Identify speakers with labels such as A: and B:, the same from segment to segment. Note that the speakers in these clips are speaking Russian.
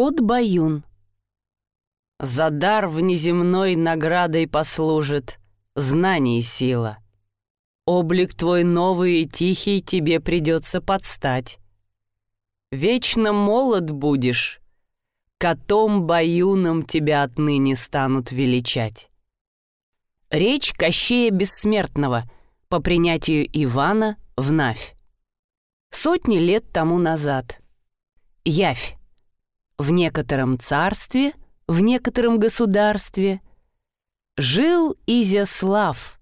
A: Кот Баюн. За дар внеземной наградой послужит знание и сила. Облик твой новый и тихий тебе придется подстать. Вечно молод будешь, котом Баюном тебя отныне станут величать. Речь Кощея Бессмертного по принятию Ивана в Навь. Сотни лет тому назад. Явь. В некотором царстве, в некотором государстве жил Изяслав,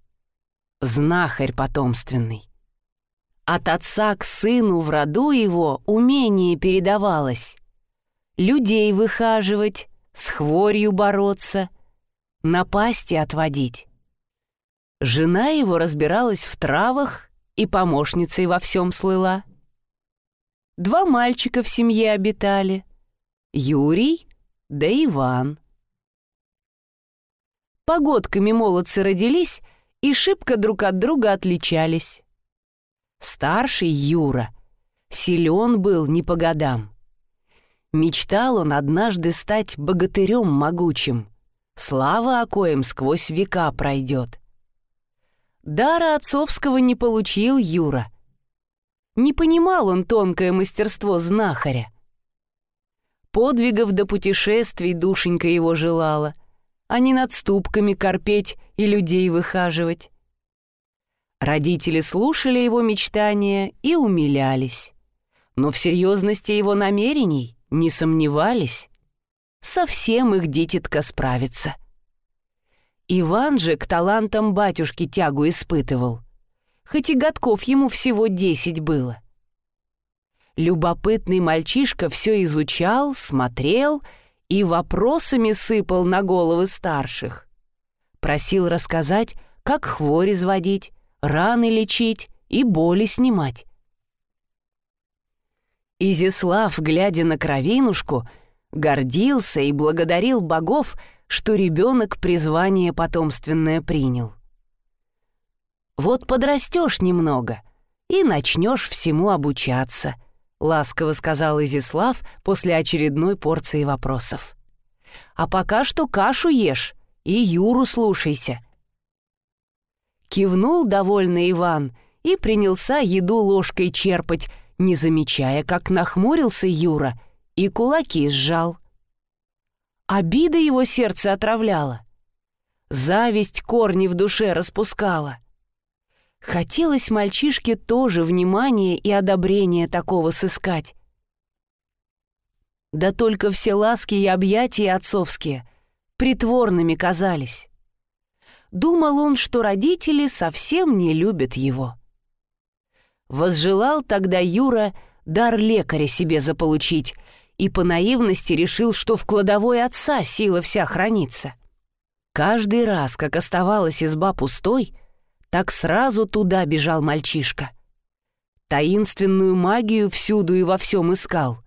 A: знахарь потомственный. От отца к сыну в роду его умение передавалось. Людей выхаживать, с хворью бороться, напасти отводить. Жена его разбиралась в травах и помощницей во всем слыла. Два мальчика в семье обитали. Юрий да Иван. Погодками молодцы родились и шибко друг от друга отличались. Старший Юра силен был не по годам. Мечтал он однажды стать богатырем могучим. Слава о коем сквозь века пройдет. Дара отцовского не получил Юра. Не понимал он тонкое мастерство знахаря. Подвигов до путешествий душенька его желала, а не над ступками корпеть и людей выхаживать. Родители слушали его мечтания и умилялись, но в серьезности его намерений не сомневались. Совсем их дитятка справится. — Иван же к талантам батюшки тягу испытывал, хоть и годков ему всего десять было. Любопытный мальчишка все изучал, смотрел и вопросами сыпал на головы старших. Просил рассказать, как хворь изводить, раны лечить и боли снимать. Изяслав, глядя на кровинушку, гордился и благодарил богов, что ребенок призвание потомственное принял. «Вот подрастешь немного и начнешь всему обучаться», — ласково сказал Изислав после очередной порции вопросов. «А пока что кашу ешь и Юру слушайся». Кивнул довольный Иван и принялся еду ложкой черпать, не замечая, как нахмурился Юра и кулаки сжал. Обида его сердце отравляла. Зависть корни в душе распускала. Хотелось мальчишке тоже внимания и одобрения такого сыскать. Да только все ласки и объятия отцовские притворными казались. Думал он, что родители совсем не любят его. Возжелал тогда Юра дар лекаря себе заполучить — и по наивности решил, что в кладовой отца сила вся хранится. Каждый раз, как оставалась изба пустой, так сразу туда бежал мальчишка. Таинственную магию всюду и во всем искал.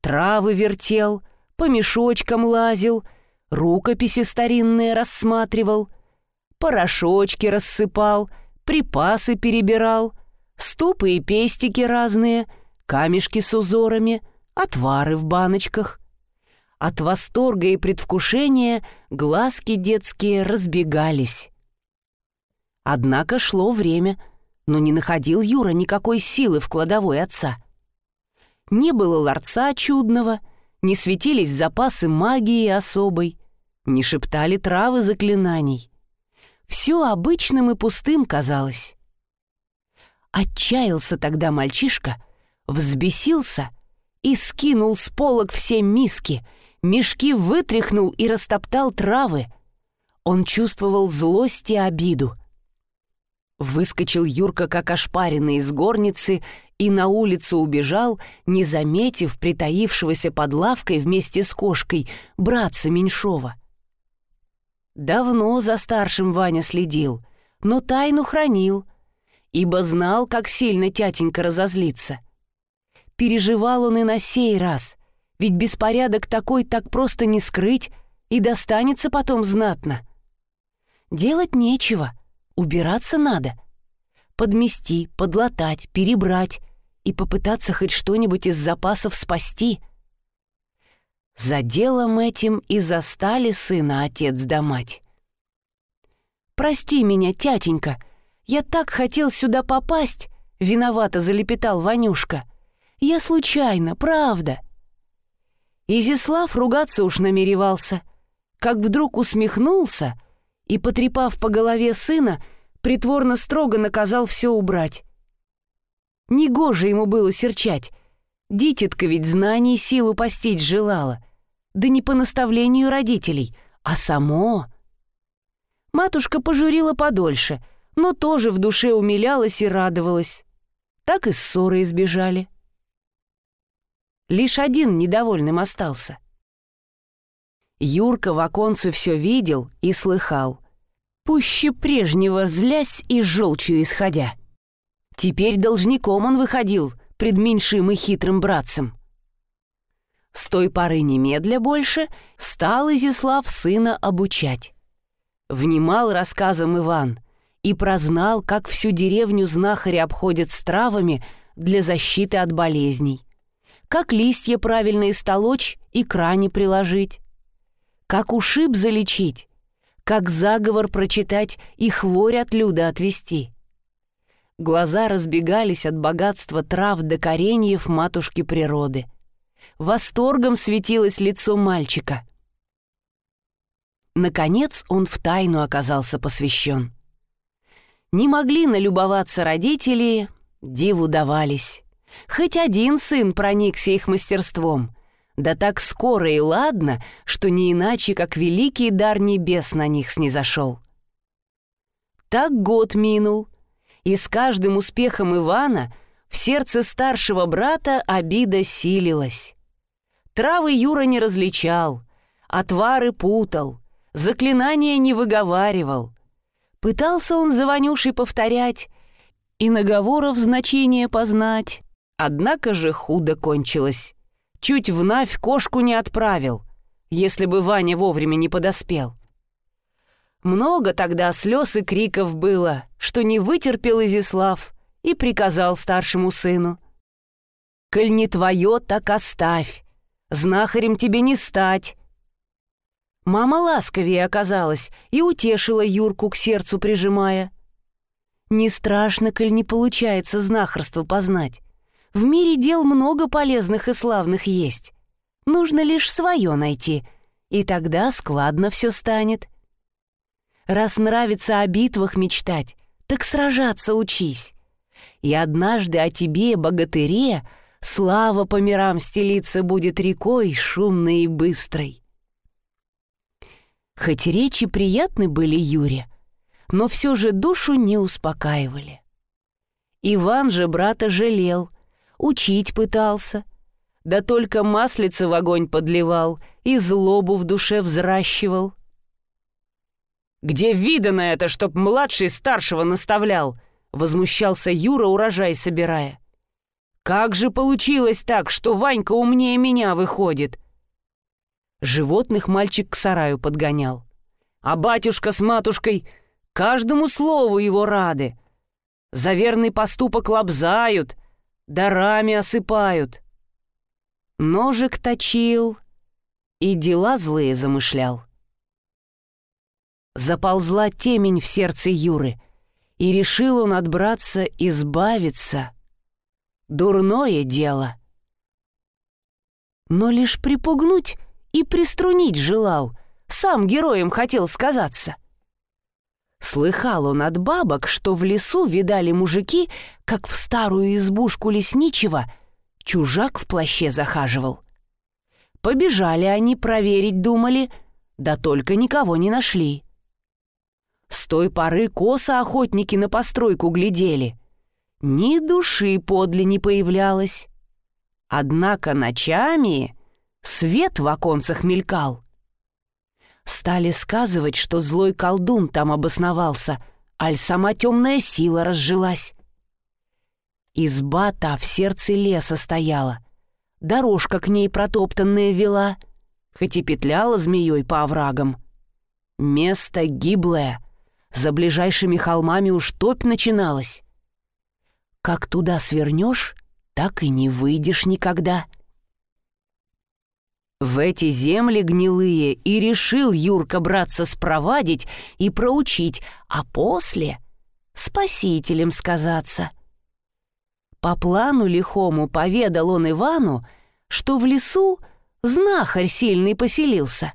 A: Травы вертел, по мешочкам лазил, рукописи старинные рассматривал, порошочки рассыпал, припасы перебирал, ступы и пестики разные, камешки с узорами — отвары в баночках. От восторга и предвкушения глазки детские разбегались. Однако шло время, но не находил Юра никакой силы в кладовой отца. Не было ларца чудного, не светились запасы магии особой, не шептали травы заклинаний. Все обычным и пустым казалось. Отчаялся тогда мальчишка, взбесился — и скинул с полок все миски, мешки вытряхнул и растоптал травы. Он чувствовал злость и обиду. Выскочил Юрка, как ошпаренный из горницы, и на улицу убежал, не заметив притаившегося под лавкой вместе с кошкой братца Меньшова. Давно за старшим Ваня следил, но тайну хранил, ибо знал, как сильно тятенька разозлится — Переживал он и на сей раз, ведь беспорядок такой так просто не скрыть и достанется потом знатно. Делать нечего, убираться надо. Подмести, подлатать, перебрать и попытаться хоть что-нибудь из запасов спасти. За делом этим и застали сына отец да мать. «Прости меня, тятенька, я так хотел сюда попасть», — виновато залепетал Ванюшка. «Я случайно, правда». Изислав ругаться уж намеревался, как вдруг усмехнулся и, потрепав по голове сына, притворно строго наказал все убрать. Негоже ему было серчать, Дитятка ведь знаний силу постичь желала. Да не по наставлению родителей, а само. Матушка пожурила подольше, но тоже в душе умилялась и радовалась. Так и ссоры избежали. Лишь один недовольным остался. Юрка в оконце все видел и слыхал, пуще прежнего злясь и желчью исходя. Теперь должником он выходил пред меньшим и хитрым братцем. С той поры немедля больше стал Изяслав сына обучать. Внимал рассказам Иван и прознал, как всю деревню знахари обходят с травами для защиты от болезней, как листья правильно истолочь и кране приложить, как ушиб залечить, как заговор прочитать и хворь от люда отвести. Глаза разбегались от богатства трав до кореньев матушки природы. Восторгом светилось лицо мальчика. Наконец он в тайну оказался посвящен. Не могли налюбоваться родители, диву давались. Хоть один сын проникся их мастерством, да так скоро и ладно, что не иначе, как великий дар небес на них снизошел. Так год минул, и с каждым успехом Ивана в сердце старшего брата обида силилась. Травы Юра не различал, отвары путал, заклинания не выговаривал. Пытался он за Ванюшей повторять и наговоров значение познать, однако же худо кончилось. Чуть в Навь кошку не отправил, если бы Ваня вовремя не подоспел. Много тогда слез и криков было, что не вытерпел Изислав и приказал старшему сыну. «Коль не твое, так оставь, знахарем тебе не стать». Мама ласковее оказалась и утешила Юрку к сердцу прижимая. «Не страшно, коль не получается знахарство познать. В мире дел много полезных и славных есть. Нужно лишь свое найти, и тогда складно все станет». Раз нравится о битвах мечтать, так сражаться учись. И однажды о тебе, богатыре, слава по мирам стелиться будет рекой шумной и быстрой. Хоть речи приятны были Юре, но все же душу не успокаивали. Иван же брата жалел, учить пытался, да только маслица в огонь подливал и злобу в душе взращивал — «Где видано это, чтоб младший старшего наставлял?» — возмущался Юра, урожай собирая. «Как же получилось так, что Ванька умнее меня выходит?» Животных мальчик к сараю подгонял. А батюшка с матушкой каждому слову его рады. За верный поступок лобзают, дарами осыпают. Ножик точил и дела злые замышлял. Заползла темень в сердце Юры, и решил он от братца избавиться. Дурное дело. Но лишь припугнуть и приструнить желал, сам героем хотел сказаться. Слыхал он от бабок, что в лесу видали мужики, как в старую избушку лесничего чужак в плаще захаживал. Побежали они проверить, думали, да только никого не нашли. С той поры косо охотники на постройку глядели. Ни души подле не появлялось. Однако ночами свет в оконцах мелькал. Стали сказывать, что злой колдун там обосновался, аль сама темная сила разжилась. Изба та в сердце леса стояла, дорожка к ней протоптанная вела, хоть и петляла змеей по оврагам. Место гиблое — за ближайшими холмами уж топь начиналась. Как туда свернешь, так и не выйдешь никогда. В эти земли гнилые и решил Юрка браться спровадить и проучить, а после — спасителем сказаться. По плану лихому поведал он Ивану, что в лесу знахарь сильный поселился.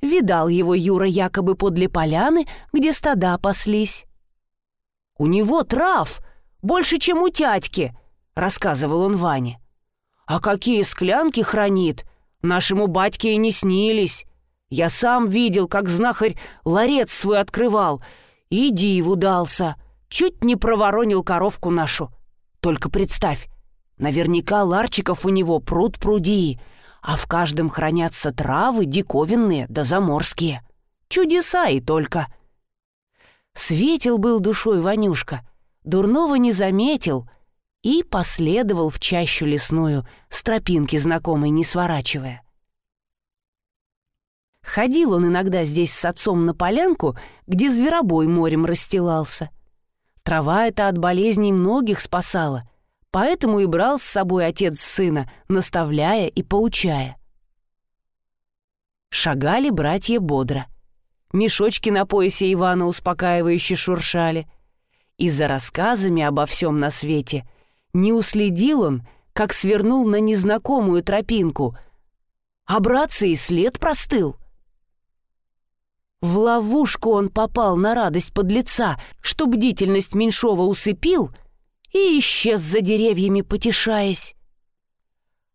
A: Видал его Юра якобы подле поляны, где стада паслись. «У него трав больше, чем у тятьки», — рассказывал он Ване. «А какие склянки хранит, Нашему батьке и не снились. Я сам видел, как знахарь ларец свой открывал. И диву дался. Чуть не проворонил коровку нашу. Только представь, наверняка ларчиков у него пруд пруди, а в каждом хранятся травы диковинные да заморские. Чудеса и только. Светил был душой Ванюшка, дурного не заметил — и последовал в чащу лесную, с тропинки знакомой не сворачивая. Ходил он иногда здесь с отцом на полянку, где зверобой морем расстилался. Трава эта от болезней многих спасала, поэтому и брал с собой отец сына, наставляя и поучая. Шагали братья бодро. Мешочки на поясе Ивана успокаивающе шуршали. И за рассказами обо всем на свете — не уследил он, как свернул на незнакомую тропинку, а братца и след простыл. В ловушку он попал на радость подлеца, что бдительность Меньшова усыпил и исчез за деревьями, потешаясь.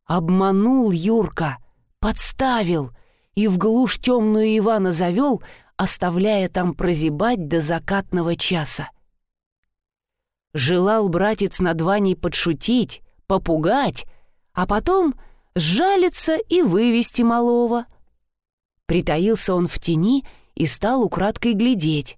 A: Обманул Юрка, подставил и в глушь темную Ивана завел, оставляя там прозябать до закатного часа. Желал братец над Ваней подшутить, попугать, а потом сжалиться и вывести малого. Притаился он в тени и стал украдкой глядеть.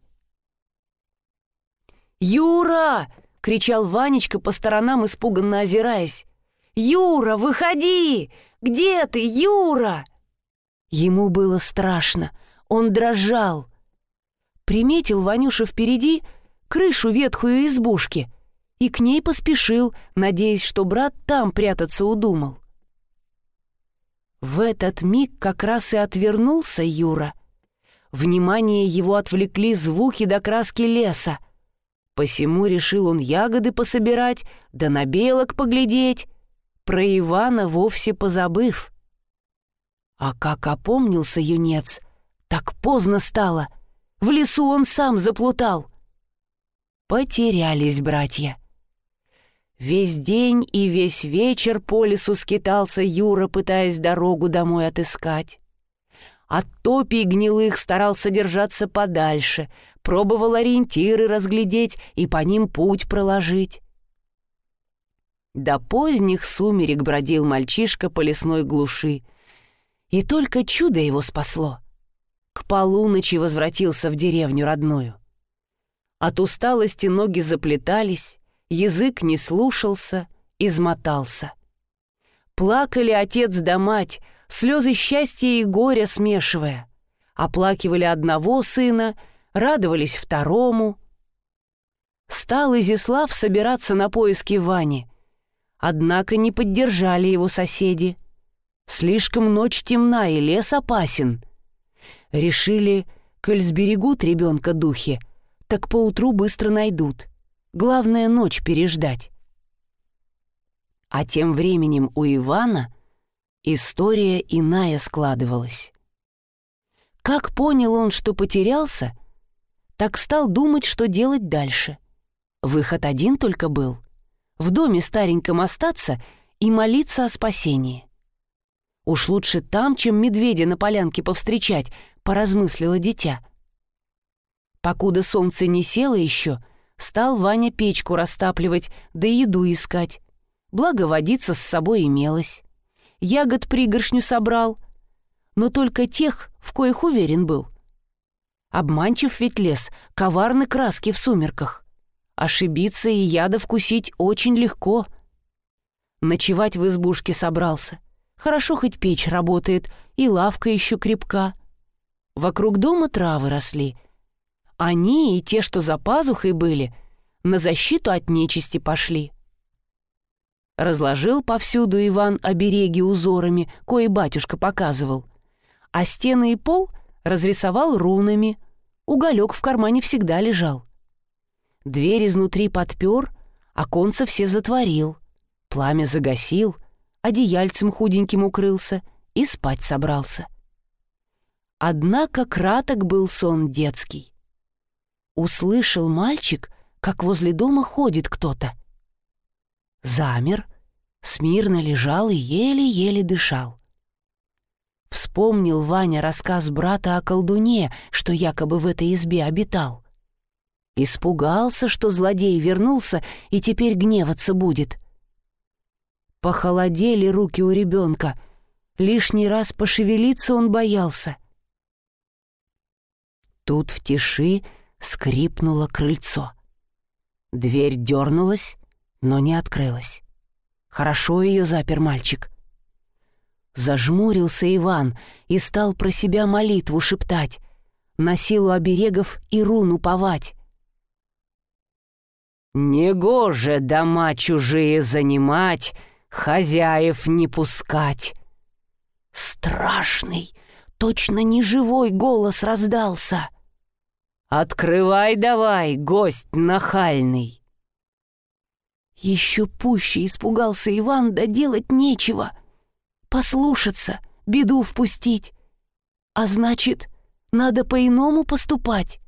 A: «Юра!» — кричал Ванечка по сторонам, испуганно озираясь. «Юра, выходи! Где ты, Юра?» Ему было страшно, он дрожал. Приметил Ванюша впереди — крышу ветхую избушки, и к ней поспешил, надеясь, что брат там прятаться удумал. В этот миг как раз и отвернулся Юра. Внимание его отвлекли звуки до краски леса. Посему решил он ягоды пособирать, да на белок поглядеть, про Ивана вовсе позабыв. А как опомнился юнец, так поздно стало. В лесу он сам заплутал — Потерялись братья. Весь день и весь вечер по лесу скитался Юра, пытаясь дорогу домой отыскать. От топий гнилых старался держаться подальше, пробовал ориентиры разглядеть и по ним путь проложить. До поздних сумерек бродил мальчишка по лесной глуши, и только чудо его спасло. К полуночи возвратился в деревню родную. От усталости ноги заплетались, язык не слушался, измотался. Плакали отец да мать, слезы счастья и горя смешивая. Оплакивали одного сына, радовались второму. Стал Изислав собираться на поиски Вани. Однако не поддержали его соседи. Слишком ночь темна и лес опасен. Решили, коль сберегут ребенка духи, так поутру быстро найдут. Главное, ночь переждать. А тем временем у Ивана история иная складывалась. Как понял он, что потерялся, так стал думать, что делать дальше. Выход один только был — в доме стареньком остаться и молиться о спасении. Уж лучше там, чем медведя на полянке повстречать, поразмыслило дитя — Покуда солнце не село еще, стал Ваня печку растапливать, да еду искать. Благо водица с собой имелась. Ягод пригоршню собрал, но только тех, в коих уверен был. Обманчив ведь лес, коварны краски в сумерках. Ошибиться и яда вкусить очень легко. Ночевать в избушке собрался. Хорошо хоть печь работает, и лавка еще крепка. Вокруг дома травы росли — они и те, что за пазухой были, на защиту от нечисти пошли. Разложил повсюду Иван обереги узорами, кои батюшка показывал. А стены и пол разрисовал рунами. Уголек в кармане всегда лежал. Дверь изнутри подпер, оконца все затворил. Пламя загасил, одеяльцем худеньким укрылся и спать собрался. Однако краток был сон детский. Услышал мальчик, как возле дома ходит кто-то. Замер, смирно лежал и еле-еле дышал. Вспомнил Ваня рассказ брата о колдуне, что якобы в этой избе обитал. Испугался, что злодей вернулся и теперь гневаться будет. Похолодели руки у ребенка. Лишний раз пошевелиться он боялся. Тут в тиши скрипнуло крыльцо. Дверь дернулась, но не открылась. Хорошо ее запер мальчик. Зажмурился Иван и стал про себя молитву шептать, на силу оберегов и руну повать. «Негоже дома чужие занимать, хозяев не пускать!» Страшный, точно неживой голос раздался. «Открывай давай, гость нахальный!» Еще пуще испугался Иван, да делать нечего. Послушаться, беду впустить. А значит, надо по-иному поступать.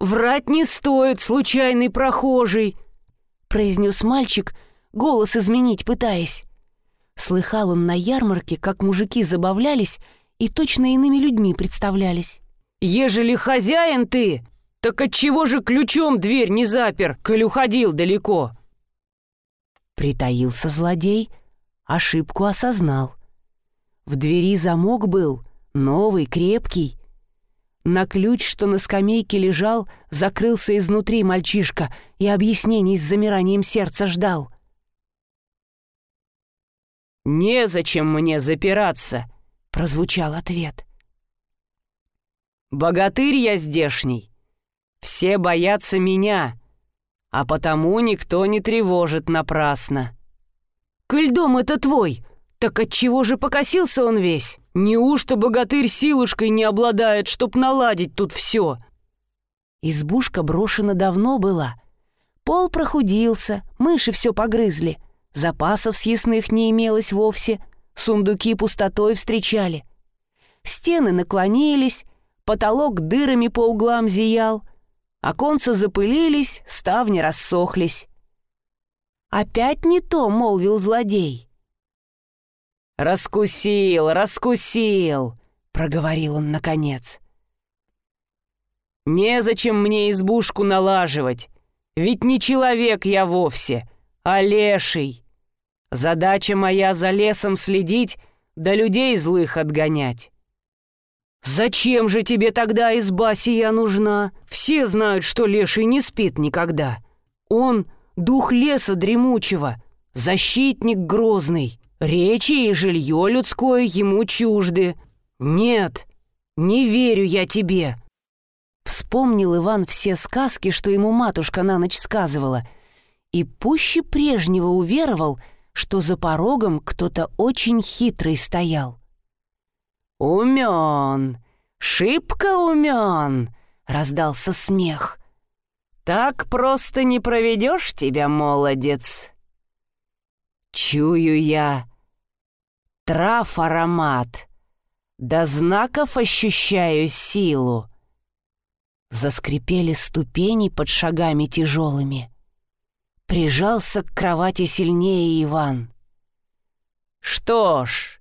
A: «Врать не стоит, случайный прохожий!» — произнес мальчик, голос изменить пытаясь. Слыхал он на ярмарке, как мужики забавлялись и точно иными людьми представлялись. «Ежели хозяин ты, «Так отчего же ключом дверь не запер, коль уходил далеко?» Притаился злодей, ошибку осознал. В двери замок был, новый, крепкий. На ключ, что на скамейке лежал, закрылся изнутри мальчишка и объяснений с замиранием сердца ждал. «Незачем мне запираться», — прозвучал ответ. «Богатырь я здешний, все боятся меня, а потому никто не тревожит напрасно. «Коль дом это твой, так отчего же покосился он весь? Неужто богатырь силушкой не обладает, чтоб наладить тут все?» Избушка брошена давно была. Пол прохудился, мыши все погрызли. Запасов съестных не имелось вовсе, сундуки пустотой встречали. Стены наклонились, потолок дырами по углам зиял — Оконца запылились, ставни рассохлись. «Опять не то», — молвил злодей. «Раскусил, раскусил», — проговорил он наконец. «Незачем мне избушку налаживать, ведь не человек я вовсе, а леший. Задача моя за лесом следить, да людей злых отгонять. «Зачем же тебе тогда изба сия нужна? Все знают, что леший не спит никогда. Он — дух леса дремучего, защитник грозный, речи и жилье людское ему чужды. Нет, не верю я тебе». Вспомнил Иван все сказки, что ему матушка на ночь сказывала, и пуще прежнего уверовал, что за порогом кто-то очень хитрый стоял. «Умен! Шибко умен!» — раздался смех. «Так просто не проведешь тебя, молодец!» «Чую я трав аромат, до знаков ощущаю силу!» Заскрипели ступени под шагами тяжелыми. Прижался к кровати сильнее Иван. «Что ж,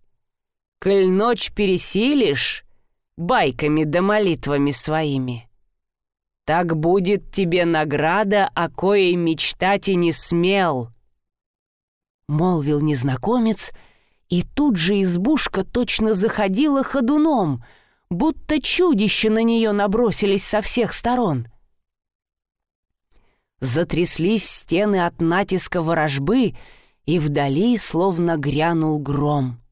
A: коль ночь пересилишь, байками да молитвами своими, так будет тебе награда, о коей мечтать и не смел. Молвил незнакомец, и тут же избушка точно заходила ходуном, будто чудища на нее набросились со всех сторон. Затряслись стены от натиска ворожбы, и вдали словно грянул гром.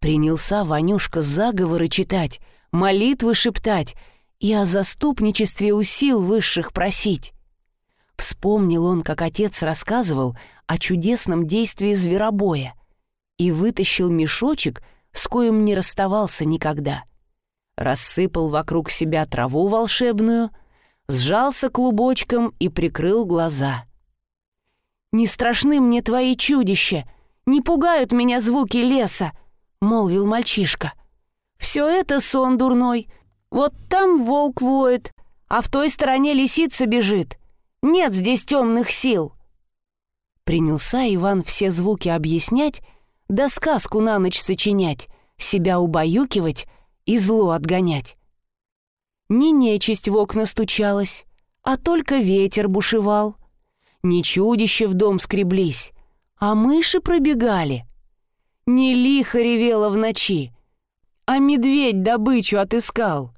A: Принялся Ванюшка заговоры читать, молитвы шептать и о заступничестве у сил высших просить. Вспомнил он, как отец рассказывал о чудесном действии зверобоя и вытащил мешочек, с коим не расставался никогда. Рассыпал вокруг себя траву волшебную, сжался клубочком и прикрыл глаза. «Не страшны мне твои чудища, не пугают меня звуки леса», — молвил мальчишка. «Все это сон дурной. Вот там волк воет, а в той стороне лисица бежит. Нет здесь темных сил». Принялся Иван все звуки объяснять, да сказку на ночь сочинять, себя убаюкивать и зло отгонять. Не нечисть в окна стучалась, а только ветер бушевал. Не чудище в дом скреблись, а мыши пробегали. Не лихо ревело в ночи, а медведь добычу отыскал.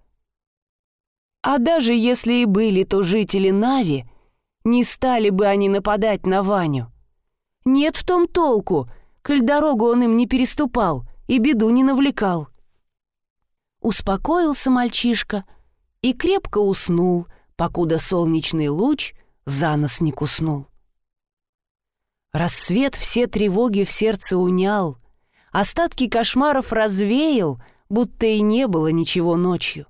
A: А даже если и были то жители Нави, не стали бы они нападать на Ваню. Нет в том толку, коль дорогу он им не переступал и беду не навлекал. Успокоился мальчишка и крепко уснул, покуда солнечный луч за нос не куснул. Рассвет все тревоги в сердце унял, остатки кошмаров развеял, будто и не было ничего ночью.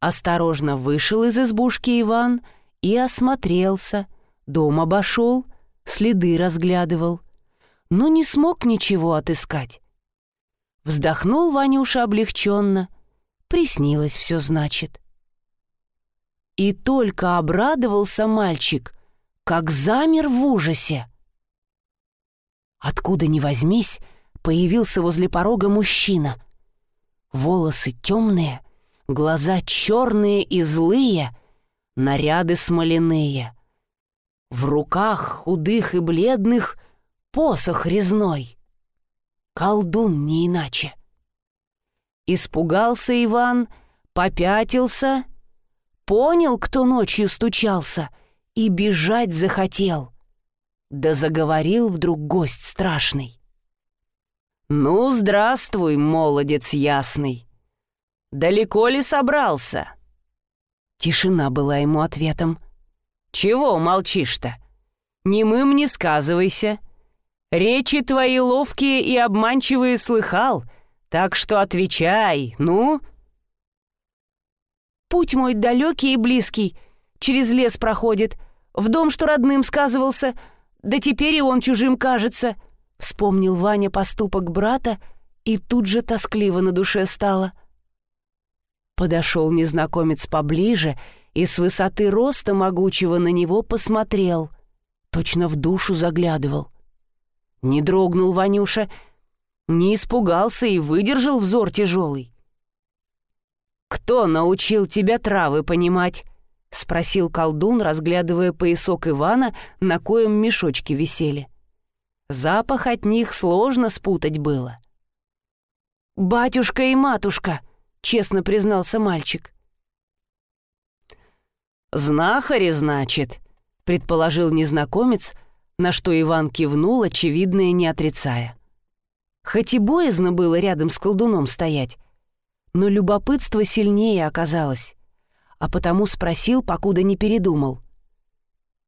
A: Осторожно вышел из избушки Иван и осмотрелся, дом обошел, следы разглядывал, но не смог ничего отыскать. Вздохнул Ванюша облегченно, приснилось все значит. И только обрадовался мальчик, как замер в ужасе. Откуда ни возьмись, появился возле порога мужчина. Волосы темные, глаза черные и злые, наряды смоляные. В руках худых и бледных посох резной. Колдун не иначе. Испугался Иван, попятился, понял, кто ночью стучался, и бежать захотел. Да заговорил вдруг гость страшный. «Ну, здравствуй, молодец ясный! Далеко ли собрался?» Тишина была ему ответом. «Чего молчишь-то? Немым не сказывайся. Речи твои ловкие и обманчивые слыхал, так что отвечай, ну?» «Путь мой далекий и близкий, через лес проходит, в дом, что родным сказывался, да теперь и он чужим кажется», — вспомнил Ваня поступок брата, и тут же тоскливо на душе стало. Подошел незнакомец поближе и с высоты роста могучего на него посмотрел, точно в душу заглядывал. Не дрогнул Ванюша, не испугался и выдержал взор тяжелый. «Кто научил тебя травы понимать?» — спросил колдун, разглядывая поясок Ивана, на коем мешочки висели. Запах от них сложно спутать было. «Батюшка и матушка», — честно признался мальчик. «Знахари, значит», — предположил незнакомец, на что Иван кивнул, очевидное не отрицая. Хоть и боязно было рядом с колдуном стоять, но любопытство сильнее оказалось, а потому спросил, покуда не передумал.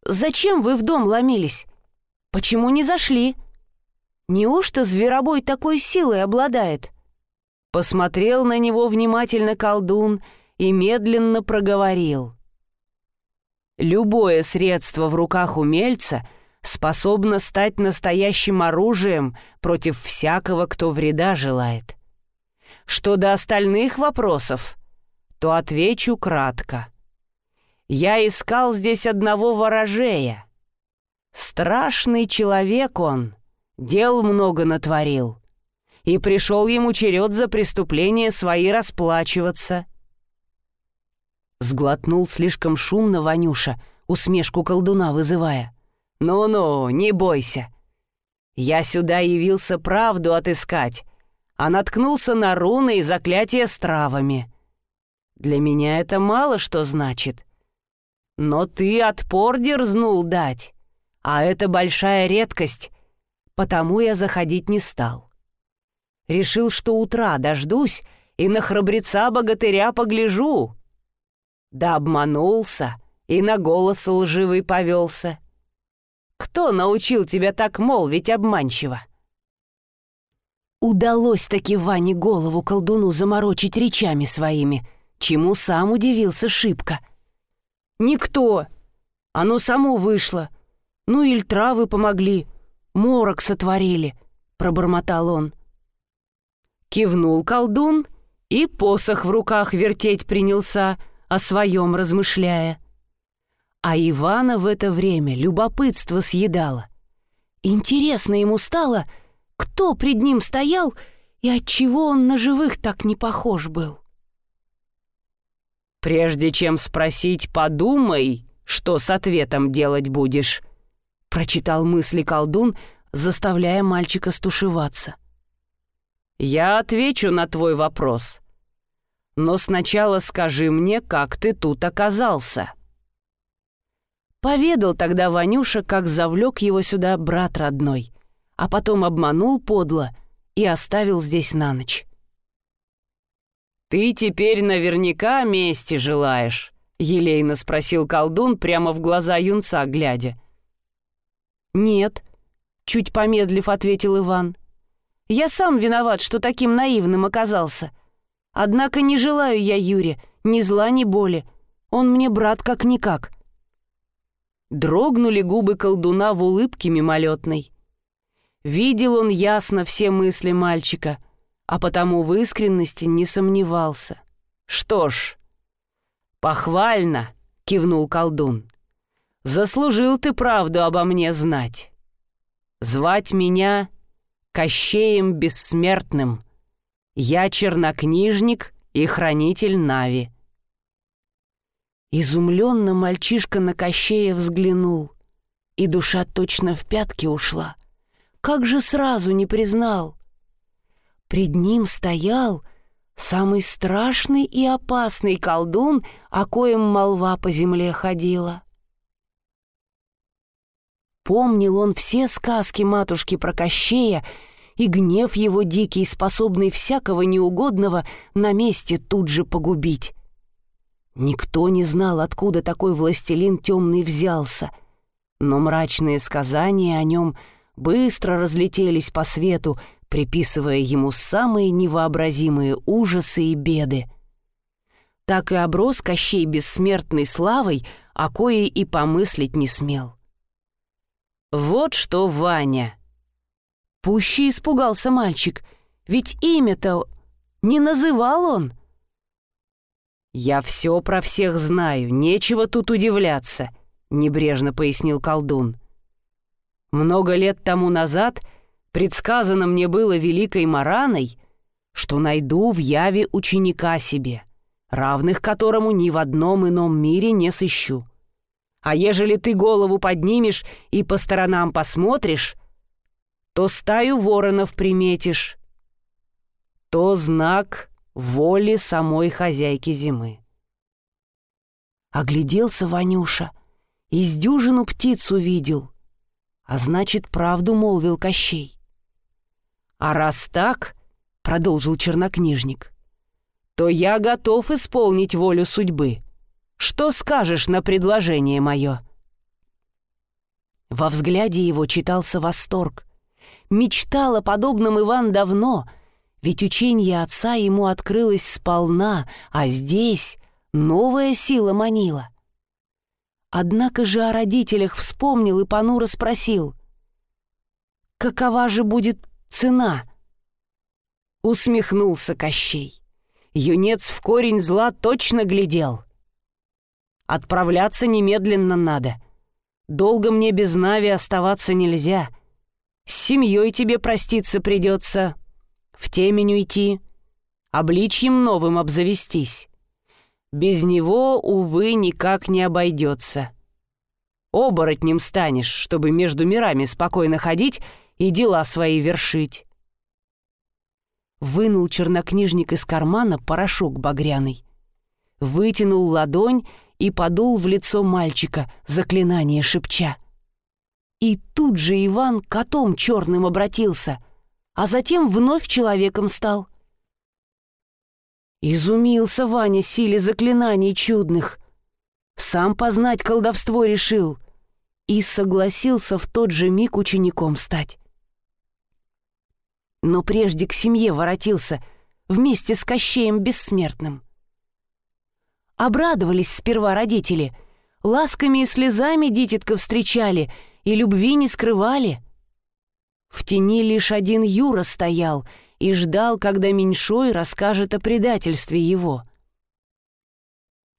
A: «Зачем вы в дом ломились? Почему не зашли? Неужто зверобой такой силой обладает?» Посмотрел на него внимательно колдун и медленно проговорил. «Любое средство в руках умельца — способна стать настоящим оружием против всякого, кто вреда желает. Что до остальных вопросов, то отвечу кратко. Я искал здесь одного ворожея. Страшный человек он, дел много натворил. И пришел ему черед за преступления свои расплачиваться. Сглотнул слишком шумно Ванюша, усмешку колдуна вызывая. «Ну-ну, не бойся. Я сюда явился правду отыскать, а наткнулся на руны и заклятия с травами. Для меня это мало что значит. Но ты отпор дерзнул дать, а это большая редкость, потому я заходить не стал. Решил, что утра дождусь и на храбреца-богатыря погляжу. Да обманулся и на голос лживый повелся. Кто научил тебя так молвить обманчиво?» Удалось таки Ване голову колдуну заморочить речами своими, чему сам удивился шибко. «Никто! Оно само вышло. Ну или травы помогли, морок сотворили», — пробормотал он. Кивнул колдун и посох в руках вертеть принялся, о своем размышляя. А Ивана в это время любопытство съедало. Интересно ему стало, кто пред ним стоял и отчего он на живых так не похож был. «Прежде чем спросить, подумай, что с ответом делать будешь», — прочитал мысли колдун, заставляя мальчика стушеваться. «Я отвечу на твой вопрос. Но сначала скажи мне, как ты тут оказался». Поведал тогда Ванюша, как завлек его сюда брат родной, а потом обманул подло и оставил здесь на ночь. «Ты теперь наверняка мести желаешь», — елейно спросил колдун, прямо в глаза юнца глядя. «Нет», — чуть помедлив ответил Иван. «Я сам виноват, что таким наивным оказался. Однако не желаю я Юре ни зла, ни боли. Он мне брат как-никак». Дрогнули губы колдуна в улыбке мимолетной. Видел он ясно все мысли мальчика, а потому в искренности не сомневался. «Что ж, похвально!» — кивнул колдун. «Заслужил ты правду обо мне знать. Звать меня Кощеем Бессмертным. Я чернокнижник и хранитель Нави». Изумленно мальчишка на Кощея взглянул, и душа точно в пятки ушла — как же сразу не признал? Пред ним стоял самый страшный и опасный колдун, о коем молва по земле ходила. Помнил он все сказки матушки про Кощея и гнев его дикий, способный всякого неугодного на месте тут же погубить. Никто не знал, откуда такой властелин темный взялся, но мрачные сказания о нем — быстро разлетелись по свету, приписывая ему самые невообразимые ужасы и беды. Так и оброс Кощей бессмертной славой, о коей и помыслить не смел. «Вот что, Ваня!» Пуще испугался мальчик, ведь имя-то не называл он. «Я все про всех знаю, нечего тут удивляться», — небрежно пояснил колдун. Много лет тому назад предсказано мне было великой Мараной, что найду в Яве ученика себе, равных которому ни в одном ином мире не сыщу. А ежели ты голову поднимешь и по сторонам посмотришь, то стаю воронов приметишь. То знак воли самой хозяйки зимы. Огляделся Ванюша, из дюжину птиц увидел — а значит, правду молвил Кощей. «А раз так, — продолжил чернокнижник, — то я готов исполнить волю судьбы. Что скажешь на предложение мое?» Во взгляде его читался восторг. Мечтал о подобном Иван давно, ведь учение отца ему открылось сполна, а здесь новая сила манила. Однако же о родителях вспомнил и понуро спросил. «Какова же будет цена?» Усмехнулся Кощей. Юнец в корень зла точно глядел. «Отправляться немедленно надо. Долго мне без Нави оставаться нельзя. С семьей тебе проститься придется, в темень уйти, обличьем новым обзавестись. Без него, увы, никак не обойдется. Оборотнем станешь, чтобы между мирами спокойно ходить и дела свои вершить. Вынул чернокнижник из кармана порошок багряный. Вытянул ладонь и подул в лицо мальчика, заклинание шепча. И тут же Иван котом черным обратился, а затем вновь человеком стал — Изумился Ваня силе заклинаний чудных. Сам познать колдовство решил. и согласился в тот же миг учеником стать. Но прежде к семье воротился вместе с Кощеем Бессмертным. Обрадовались сперва родители, ласками и слезами дитятка встречали и любви не скрывали. В тени лишь один Юра стоял и ждал, когда Меньшой расскажет о предательстве его.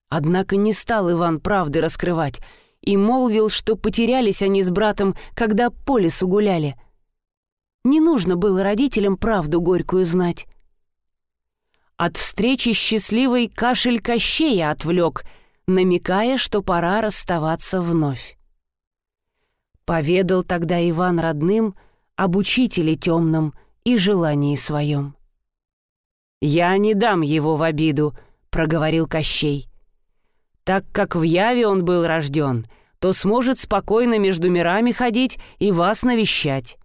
A: Однако не стал Иван правды раскрывать и молвил, что потерялись они с братом, когда по лесу гуляли. Не нужно было родителям правду горькую знать. От встречи счастливой кашель Кощея отвлек, намекая, что пора расставаться вновь. Поведал тогда Иван родным об учителе темном и желании своем. «Я не дам его в обиду», — проговорил Кощей. «Так как в Яве он был рожден, то сможет спокойно между мирами ходить и вас навещать».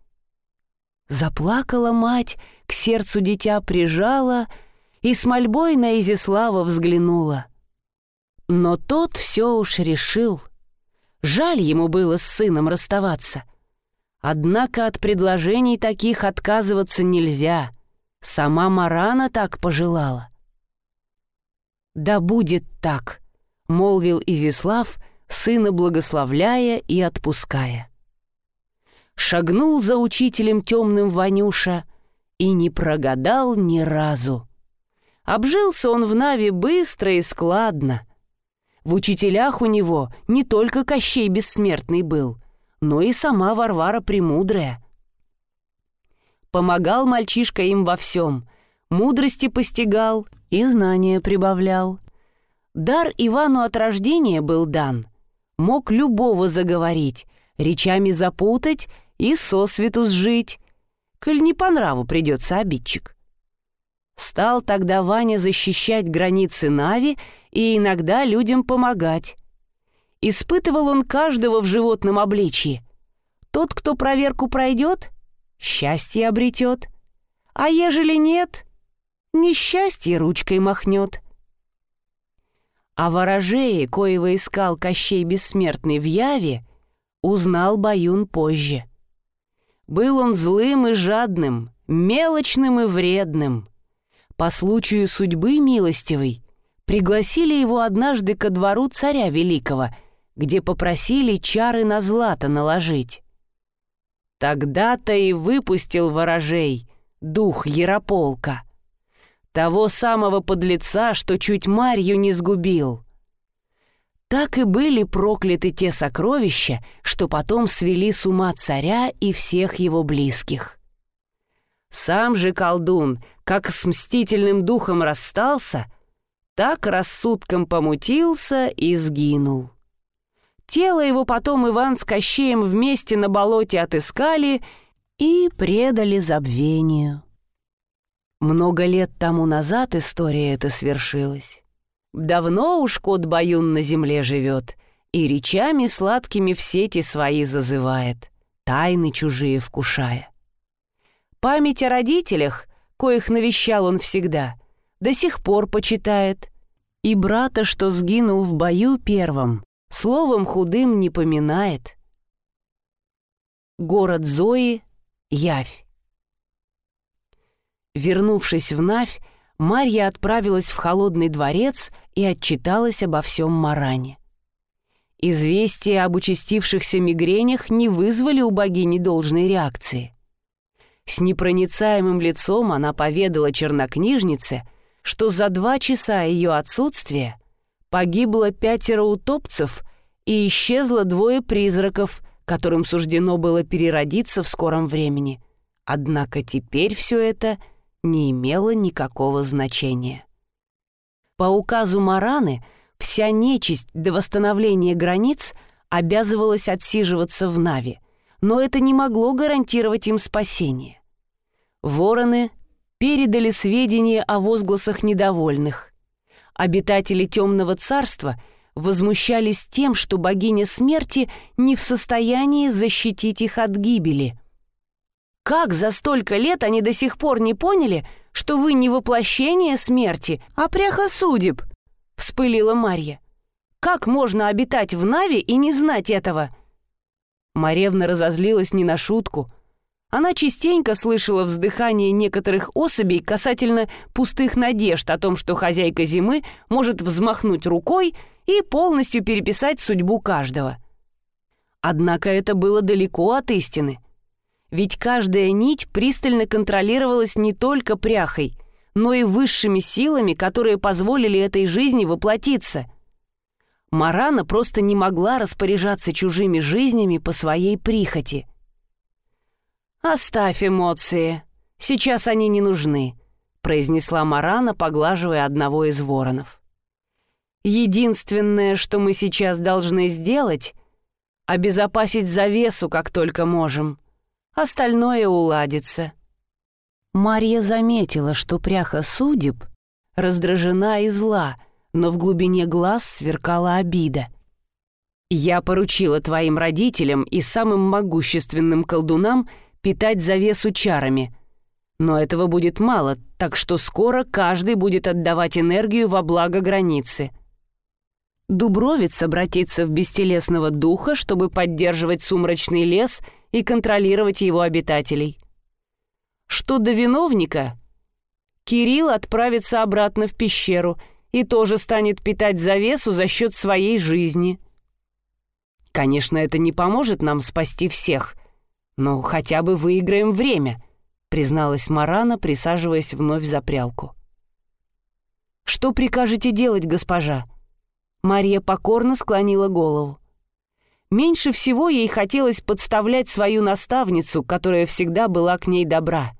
A: Заплакала мать, к сердцу дитя прижала — и с мольбой на Изяслава взглянула. Но тот все уж решил. Жаль ему было с сыном расставаться. Однако от предложений таких отказываться нельзя. Сама Марана так пожелала. «Да будет так», — молвил Изислав, сына благословляя и отпуская. Шагнул за учителем темным Ванюша и не прогадал ни разу. Обжился он в Наве быстро и складно. В учителях у него не только Кощей Бессмертный был, но и сама Варвара Премудрая. Помогал мальчишка им во всем, мудрости постигал и знания прибавлял. Дар Ивану от рождения был дан. Мог любого заговорить, речами запутать и сосвету сжить, коль не по нраву придется обидчик. Стал тогда Ваня защищать границы Нави и иногда людям помогать. Испытывал он каждого в животном обличье. Тот, кто проверку пройдет, счастье обретет, а ежели нет, несчастье ручкой махнет. А ворожее, коего искал Кощей Бессмертный в Яве, узнал Баюн позже. Был он злым и жадным, мелочным и вредным — по случаю судьбы милостивой пригласили его однажды ко двору царя великого, где попросили чары на злато наложить. Тогда-то и выпустил ворожей дух Ярополка, того самого подлеца, что чуть Марью не сгубил. Так и были прокляты те сокровища, что потом свели с ума царя и всех его близких. Сам же колдун, как с мстительным духом расстался, так рассудком помутился и сгинул. Тело его потом Иван с Кощеем вместе на болоте отыскали и предали забвению. Много лет тому назад история эта свершилась. Давно уж кот Баюн на земле живет и речами сладкими в сети свои зазывает, тайны чужие вкушая. Память о родителях, коих навещал он всегда, до сих пор почитает. И брата, что сгинул в бою первым, словом худым не поминает. Город Зои, Явь. Вернувшись в Навь, Марья отправилась в холодный дворец и отчиталась обо всем Маране. Известия об участившихся мигренях не вызвали у богини должной реакции. С непроницаемым лицом она поведала чернокнижнице, что за два часа ее отсутствия погибло пятеро утопцев и исчезло двое призраков, которым суждено было переродиться в скором времени. Однако теперь все это не имело никакого значения. По указу Мараны вся нечисть до восстановления границ обязывалась отсиживаться в Нави — но это не могло гарантировать им спасение. Вороны передали сведения о возгласах недовольных. Обитатели темного царства возмущались тем, что богиня смерти не в состоянии защитить их от гибели. «Как за столько лет они до сих пор не поняли, что вы не воплощение смерти, а пряха судеб?» — вспылила Марья. «Как можно обитать в Наве и не знать этого?» Маревна разозлилась не на шутку. Она частенько слышала вздыхание некоторых особей касательно пустых надежд о том, что хозяйка зимы может взмахнуть рукой и полностью переписать судьбу каждого. Однако это было далеко от истины. Ведь каждая нить пристально контролировалась не только пряхой, но и высшими силами, которые позволили этой жизни воплотиться. Марана просто не могла распоряжаться чужими жизнями по своей прихоти. «Оставь эмоции, сейчас они не нужны», — произнесла Марана, поглаживая одного из воронов. «Единственное, что мы сейчас должны сделать — обезопасить завесу, как только можем. Остальное уладится». Марья заметила, что пряха судеб раздражена и зла, но в глубине глаз сверкала обида. «Я поручила твоим родителям и самым могущественным колдунам питать завесу чарами. Но этого будет мало, так что скоро каждый будет отдавать энергию во благо границы». Дубровец обратится в бестелесного духа, чтобы поддерживать сумрачный лес и контролировать его обитателей. Что до виновника, Кирилл отправится обратно в пещеру и тоже станет питать завесу за счет своей жизни. Конечно, это не поможет нам спасти всех, но хотя бы выиграем время, призналась Марана, присаживаясь вновь за прялку. «Что прикажете делать, госпожа?» Мария покорно склонила голову. Меньше всего ей хотелось подставлять свою наставницу, которая всегда была к ней добра.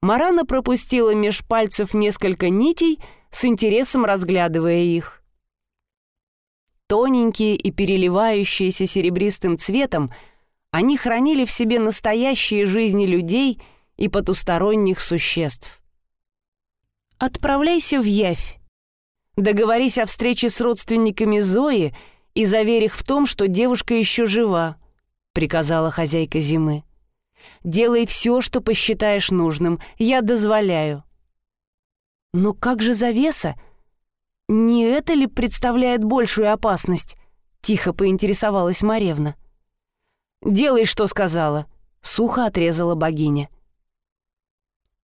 A: Марана пропустила меж пальцев несколько нитей, с интересом разглядывая их. Тоненькие и переливающиеся серебристым цветом, они хранили в себе настоящие жизни людей и потусторонних существ. «Отправляйся в Явь. Договорись о встрече с родственниками Зои и заверь их в том, что девушка еще жива», — приказала хозяйка зимы. Делай все, что посчитаешь нужным. Я дозволяю». «Но как же завеса? Не это ли представляет большую опасность?» — тихо поинтересовалась Маревна. «Делай, что сказала», — сухо отрезала богиня.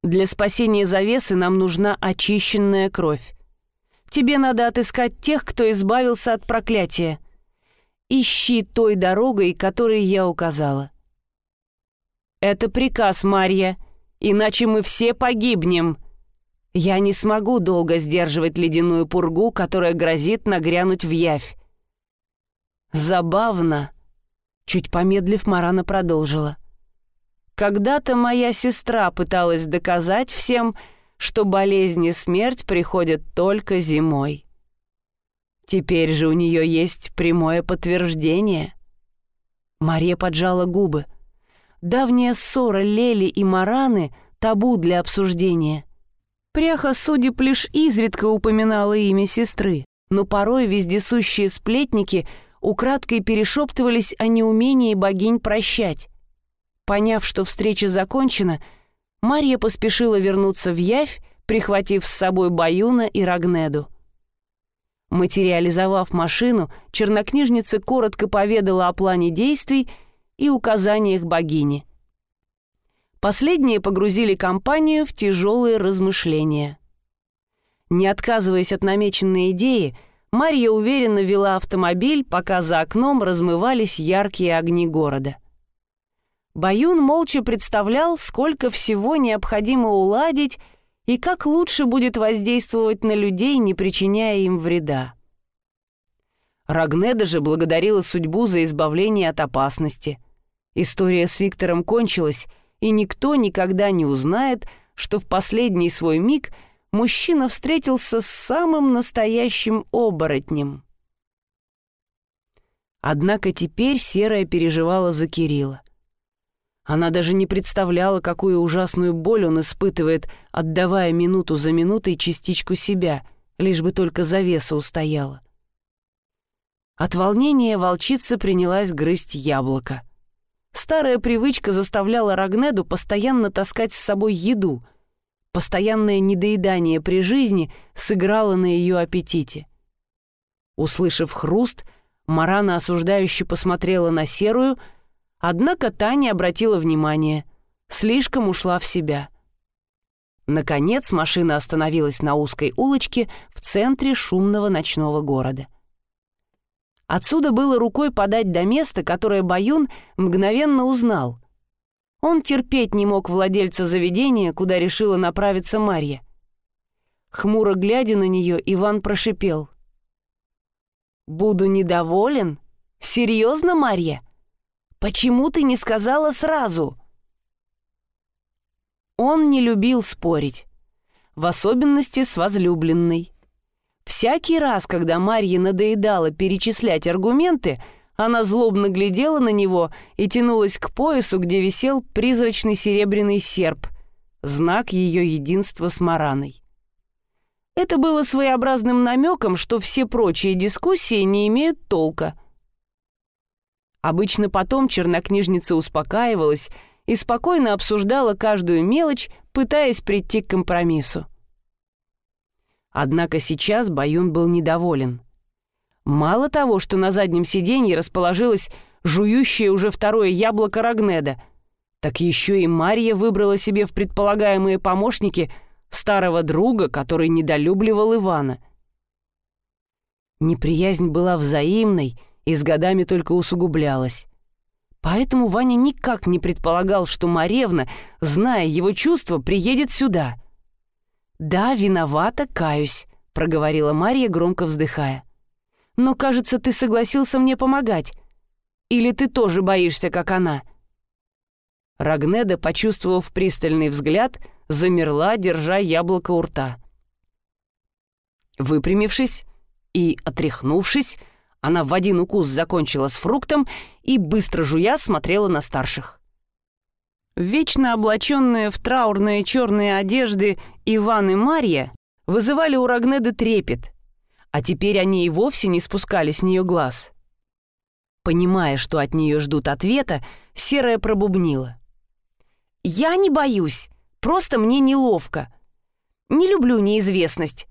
A: «Для спасения завесы нам нужна очищенная кровь. Тебе надо отыскать тех, кто избавился от проклятия. Ищи той дорогой, которой я указала». «Это приказ, Марья, иначе мы все погибнем. Я не смогу долго сдерживать ледяную пургу, которая грозит нагрянуть в явь». «Забавно», — чуть помедлив Марана продолжила. «Когда-то моя сестра пыталась доказать всем, что болезнь и смерть приходят только зимой. Теперь же у нее есть прямое подтверждение». Мария поджала губы — давняя ссора Лели и Мараны — табу для обсуждения. Пряха, судеб, лишь изредка упоминала имя сестры, но порой вездесущие сплетники украдкой перешептывались о неумении богинь прощать. Поняв, что встреча закончена, Марья поспешила вернуться в Явь, прихватив с собой Баюна и Рагнеду. Материализовав машину, чернокнижница коротко поведала о плане действий и указаниях богини. Последние погрузили компанию в тяжелые размышления. Не отказываясь от намеченной идеи, Марья уверенно вела автомобиль, пока за окном размывались яркие огни города. Баюн молча представлял, сколько всего необходимо уладить и как лучше будет воздействовать на людей, не причиняя им вреда. Рагнеда же благодарила судьбу за избавление от опасности – История с Виктором кончилась, и никто никогда не узнает, что в последний свой миг мужчина встретился с самым настоящим оборотнем. Однако теперь Серая переживала за Кирилла. Она даже не представляла, какую ужасную боль он испытывает, отдавая минуту за минутой частичку себя, лишь бы только завеса устояла. От волнения волчица принялась грызть яблоко. Старая привычка заставляла Рагнеду постоянно таскать с собой еду. Постоянное недоедание при жизни сыграло на ее аппетите. Услышав хруст, Марана осуждающе посмотрела на серую, однако та не обратила внимания, слишком ушла в себя. Наконец машина остановилась на узкой улочке в центре шумного ночного города. Отсюда было рукой подать до места, которое Баюн мгновенно узнал. Он терпеть не мог владельца заведения, куда решила направиться Марья. Хмуро глядя на нее, Иван прошипел. «Буду недоволен? Серьезно, Марья? Почему ты не сказала сразу?» Он не любил спорить, в особенности с возлюбленной. Всякий раз, когда Марье надоедало перечислять аргументы, она злобно глядела на него и тянулась к поясу, где висел призрачный серебряный серп, знак ее единства с Мараной. Это было своеобразным намеком, что все прочие дискуссии не имеют толка. Обычно потом чернокнижница успокаивалась и спокойно обсуждала каждую мелочь, пытаясь прийти к компромиссу. Однако сейчас Баюн был недоволен. Мало того, что на заднем сиденье расположилось жующее уже второе яблоко Рагнеда, так еще и Марья выбрала себе в предполагаемые помощники – старого друга, который недолюбливал Ивана. Неприязнь была взаимной и с годами только усугублялась. Поэтому Ваня никак не предполагал, что Маревна, зная его чувства, приедет сюда. «Да, виновата, каюсь», — проговорила Марья, громко вздыхая. «Но, кажется, ты согласился мне помогать. Или ты тоже боишься, как она?» Рагнеда, почувствовав пристальный взгляд, — замерла, держа яблоко у рта. Выпрямившись и отряхнувшись, она в один укус закончила с фруктом и, быстро жуя, смотрела на старших. Вечно облаченные в траурные черные одежды Иван и Марья вызывали у Рагнеды трепет, а теперь они и вовсе не спускали с нее глаз. Понимая, что от нее ждут ответа, Серая пробубнила. «Я не боюсь. Просто мне неловко. Не люблю неизвестность.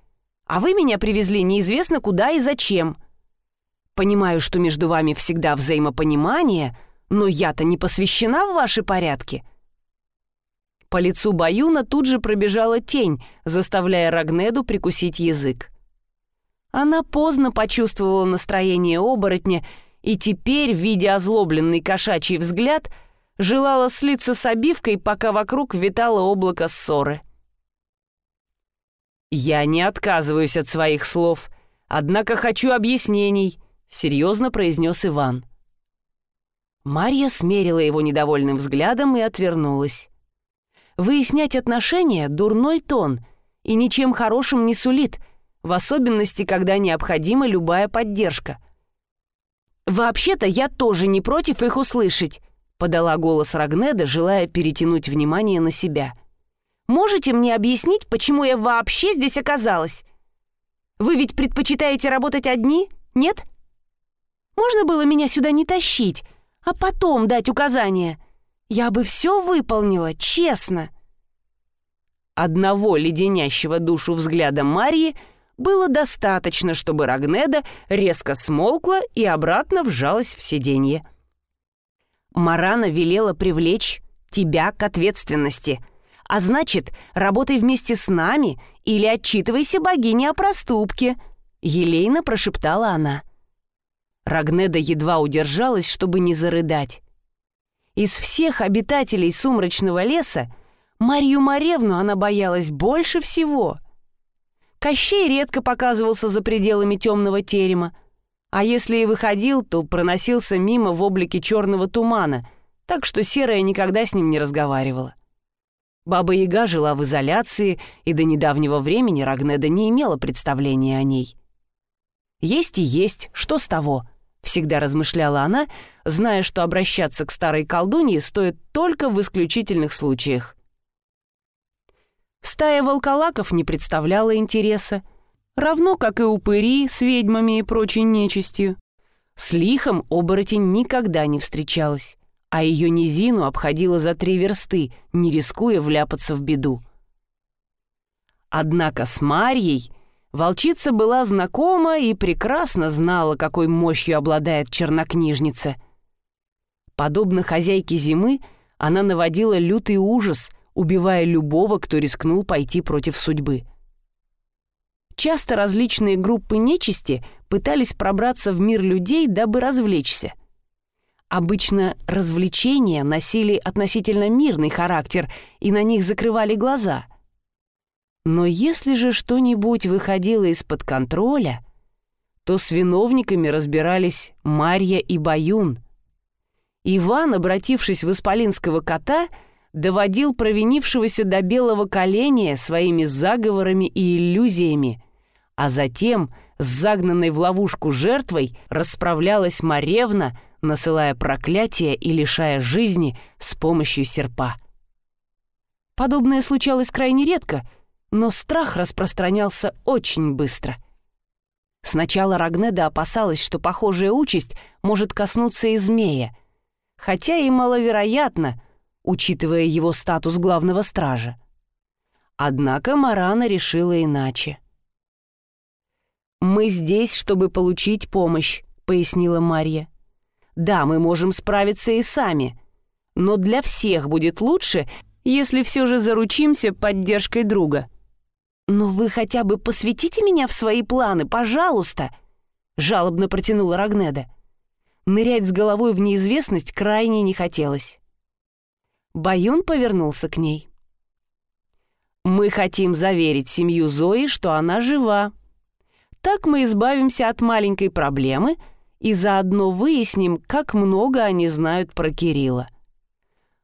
A: А вы меня привезли неизвестно куда и зачем. Понимаю, что между вами всегда взаимопонимание, но я-то не посвящена в ваши порядки». По лицу Баюна тут же пробежала тень, заставляя Рагнеду прикусить язык. Она поздно почувствовала настроение оборотня и теперь, видя озлобленный кошачий взгляд, — желала слиться с обивкой, пока вокруг витало облако ссоры. «Я не отказываюсь от своих слов, однако хочу объяснений», — серьезно произнес Иван. Марья смерила его недовольным взглядом и отвернулась. Выяснять отношения — дурной тон и ничем хорошим не сулит, в особенности, когда необходима любая поддержка. «Вообще-то я тоже не против их услышать», — подала голос Рагнеда, желая перетянуть внимание на себя. «Можете мне объяснить, почему я вообще здесь оказалась? Вы ведь предпочитаете работать одни, нет? Можно было меня сюда не тащить, а потом дать указания. Я бы все выполнила, честно». Одного леденящего душу взгляда Марьи было достаточно, чтобы Рагнеда резко смолкла и обратно вжалась в сиденье. Марана велела привлечь тебя к ответственности. А значит, работай вместе с нами или отчитывайся богине о проступке», — елейно прошептала она. Рагнеда едва удержалась, чтобы не зарыдать. Из всех обитателей сумрачного леса Марью Маревну она боялась больше всего. Кощей редко показывался за пределами темного терема, а если и выходил, то проносился мимо в облике черного тумана, так что Серая никогда с ним не разговаривала. Баба-Яга жила в изоляции, и до недавнего времени Рагнеда не имела представления о ней. «Есть и есть, что с того?» — всегда размышляла она, зная, что обращаться к старой колдунье стоит только в исключительных случаях. Стая волколаков не представляла интереса, равно как и упыри с ведьмами и прочей нечистью. С лихом оборотень никогда не встречалась, а ее низину обходила за три версты, не рискуя вляпаться в беду. Однако с Марьей волчица была знакома и прекрасно знала, какой мощью обладает чернокнижница. Подобно хозяйке зимы, она наводила лютый ужас, убивая любого, кто рискнул пойти против судьбы. Часто различные группы нечисти пытались пробраться в мир людей, дабы развлечься. Обычно развлечения носили относительно мирный характер, и на них закрывали глаза. Но если же что-нибудь выходило из-под контроля, то с виновниками разбирались Марья и Баюн. Иван, обратившись в исполинского кота, — доводил провинившегося до белого коленя своими заговорами и иллюзиями, а затем с загнанной в ловушку жертвой расправлялась Маревна, насылая проклятия и лишая жизни с помощью серпа. Подобное случалось крайне редко, но страх распространялся очень быстро. Сначала Рагнеда опасалась, что похожая участь может коснуться и змея, хотя и маловероятно — учитывая его статус главного стража. Однако Марана решила иначе. «Мы здесь, чтобы получить помощь», — пояснила Марья. «Да, мы можем справиться и сами, но для всех будет лучше, если все же заручимся поддержкой друга». «Но вы хотя бы посвятите меня в свои планы, пожалуйста!» — жалобно протянула Рагнеда. Нырять с головой в неизвестность крайне не хотелось. Баюн повернулся к ней. «Мы хотим заверить семью Зои, что она жива. Так мы избавимся от маленькой проблемы и заодно выясним, как много они знают про Кирилла.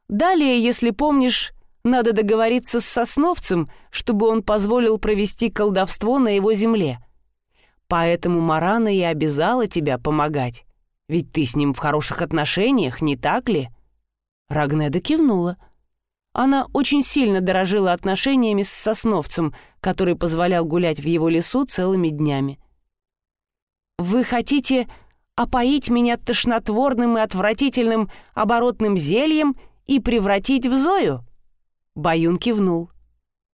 A: Далее, если помнишь, надо договориться с Сосновцем, чтобы он позволил провести колдовство на его земле. Поэтому Марана и обязала тебя помогать, ведь ты с ним в хороших отношениях, не так ли?» Рагнеда кивнула. Она очень сильно дорожила отношениями с сосновцем, который позволял гулять в его лесу целыми днями. «Вы хотите опоить меня тошнотворным и отвратительным оборотным зельем и превратить в Зою?» Баюн кивнул.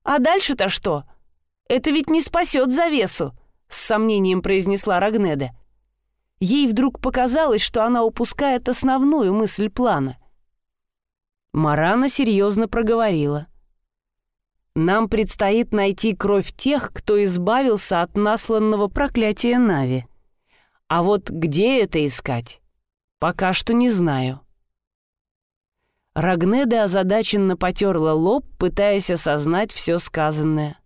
A: «А дальше-то что? Это ведь не спасет завесу», — с сомнением произнесла Рагнеда. Ей вдруг показалось, что она упускает основную мысль плана — Марана серьезно проговорила. «Нам предстоит найти кровь тех, кто избавился от насланного проклятия Нави. А вот где это искать? Пока что не знаю». Рагнеда озадаченно потерла лоб, пытаясь осознать все сказанное.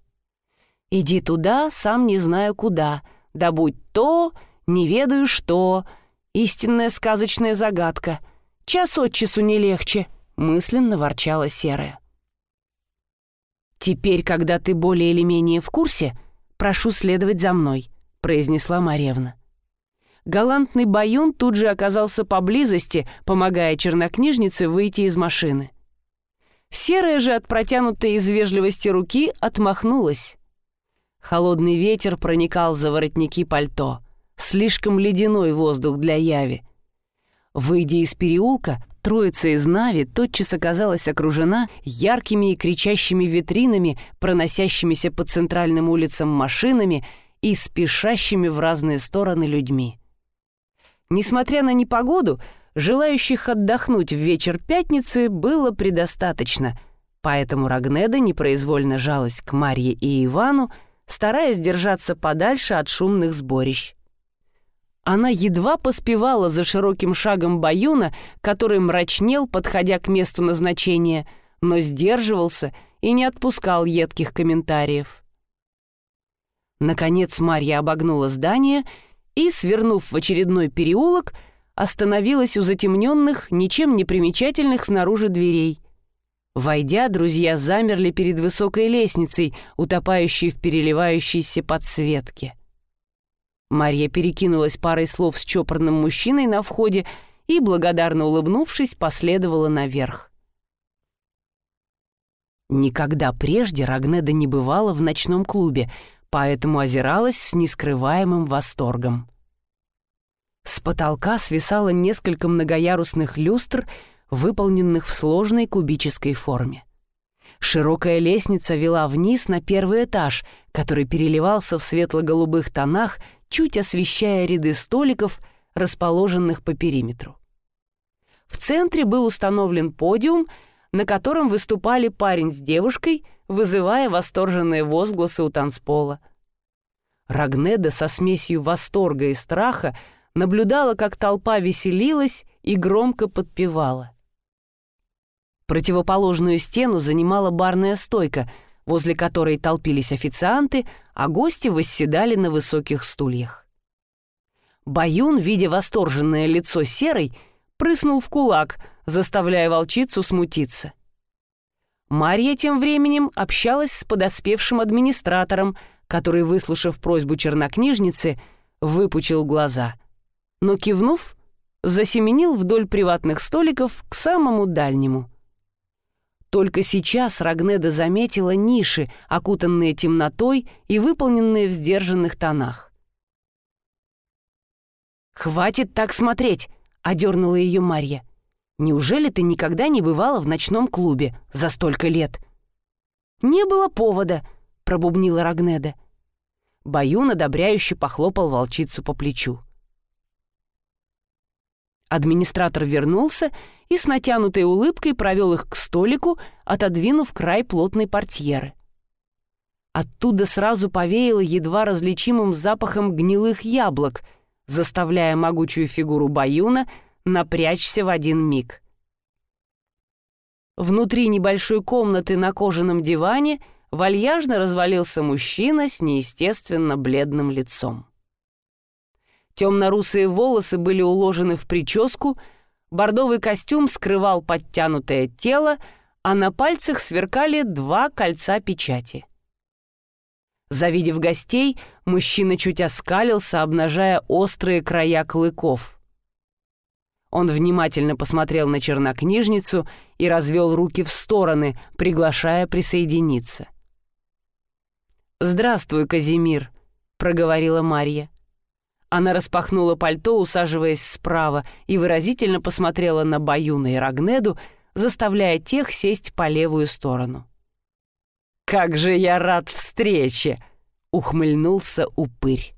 A: «Иди туда, сам не знаю куда, добудь то, не ведаю что, истинная сказочная загадка, час от часу не легче» мысленно ворчала серая. «Теперь, когда ты более или менее в курсе, прошу следовать за мной», — произнесла Маревна. Галантный Баюн тут же оказался поблизости, помогая чернокнижнице выйти из машины. Серая же от протянутой из вежливости руки отмахнулась. Холодный ветер проникал за воротники пальто. Слишком ледяной воздух для яви. Выйдя из переулка, Троица из Нави тотчас оказалась окружена яркими и кричащими витринами, проносящимися по центральным улицам машинами и спешащими в разные стороны людьми. Несмотря на непогоду, желающих отдохнуть в вечер пятницы было предостаточно, поэтому Рагнеда непроизвольно жалась к Марье и Ивану, стараясь держаться подальше от шумных сборищ. Она едва поспевала за широким шагом Баюна, который мрачнел, подходя к месту назначения, но сдерживался и не отпускал едких комментариев. Наконец Марья обогнула здание и, свернув в очередной переулок, остановилась у затемненных, ничем не примечательных снаружи дверей. Войдя, друзья замерли перед высокой лестницей, утопающей в переливающейся подсветке. Марья перекинулась парой слов с чопорным мужчиной на входе и, благодарно улыбнувшись, последовала наверх. Никогда прежде Рагнеда не бывала в ночном клубе, поэтому озиралась с нескрываемым восторгом. С потолка свисало несколько многоярусных люстр, выполненных в сложной кубической форме. Широкая лестница вела вниз на первый этаж, который переливался в светло-голубых тонах, чуть освещая ряды столиков, расположенных по периметру. В центре был установлен подиум, на котором выступали парень с девушкой, вызывая восторженные возгласы у танцпола. Рагнеда со смесью восторга и страха наблюдала, как толпа веселилась и громко подпевала. Противоположную стену занимала барная стойка, возле которой толпились официанты, а гости восседали на высоких стульях. Баюн, видя восторженное лицо серой, прыснул в кулак, заставляя волчицу смутиться. Марья тем временем общалась с подоспевшим администратором, который, выслушав просьбу чернокнижницы, выпучил глаза. Но, кивнув, засеменил вдоль приватных столиков к самому дальнему. Только сейчас Рагнеда заметила ниши, окутанные темнотой и выполненные в сдержанных тонах. «Хватит так смотреть!» — одернула ее Марья. «Неужели ты никогда не бывала в ночном клубе за столько лет?» «Не было повода», — пробубнила Рагнеда. Баюн одобряюще похлопал волчицу по плечу. Администратор вернулся и с натянутой улыбкой провел их к столику, отодвинув край плотной портьеры. Оттуда сразу повеяло едва различимым запахом гнилых яблок, заставляя могучую фигуру Баюна напрячься в один миг. Внутри небольшой комнаты на кожаном диване вальяжно развалился мужчина с неестественно бледным лицом. Темно-русые волосы были уложены в прическу, бордовый костюм скрывал подтянутое тело, а на пальцах сверкали два кольца печати. Завидев гостей, мужчина чуть оскалился, обнажая острые края клыков. Он внимательно посмотрел на чернокнижницу и развел руки в стороны, приглашая присоединиться. «Здравствуй, Казимир», — проговорила Марья. Она распахнула пальто, усаживаясь справа, и выразительно посмотрела на Баюна и Рагнеду, заставляя тех сесть по левую сторону. «Как же я рад встрече!» — ухмыльнулся упырь.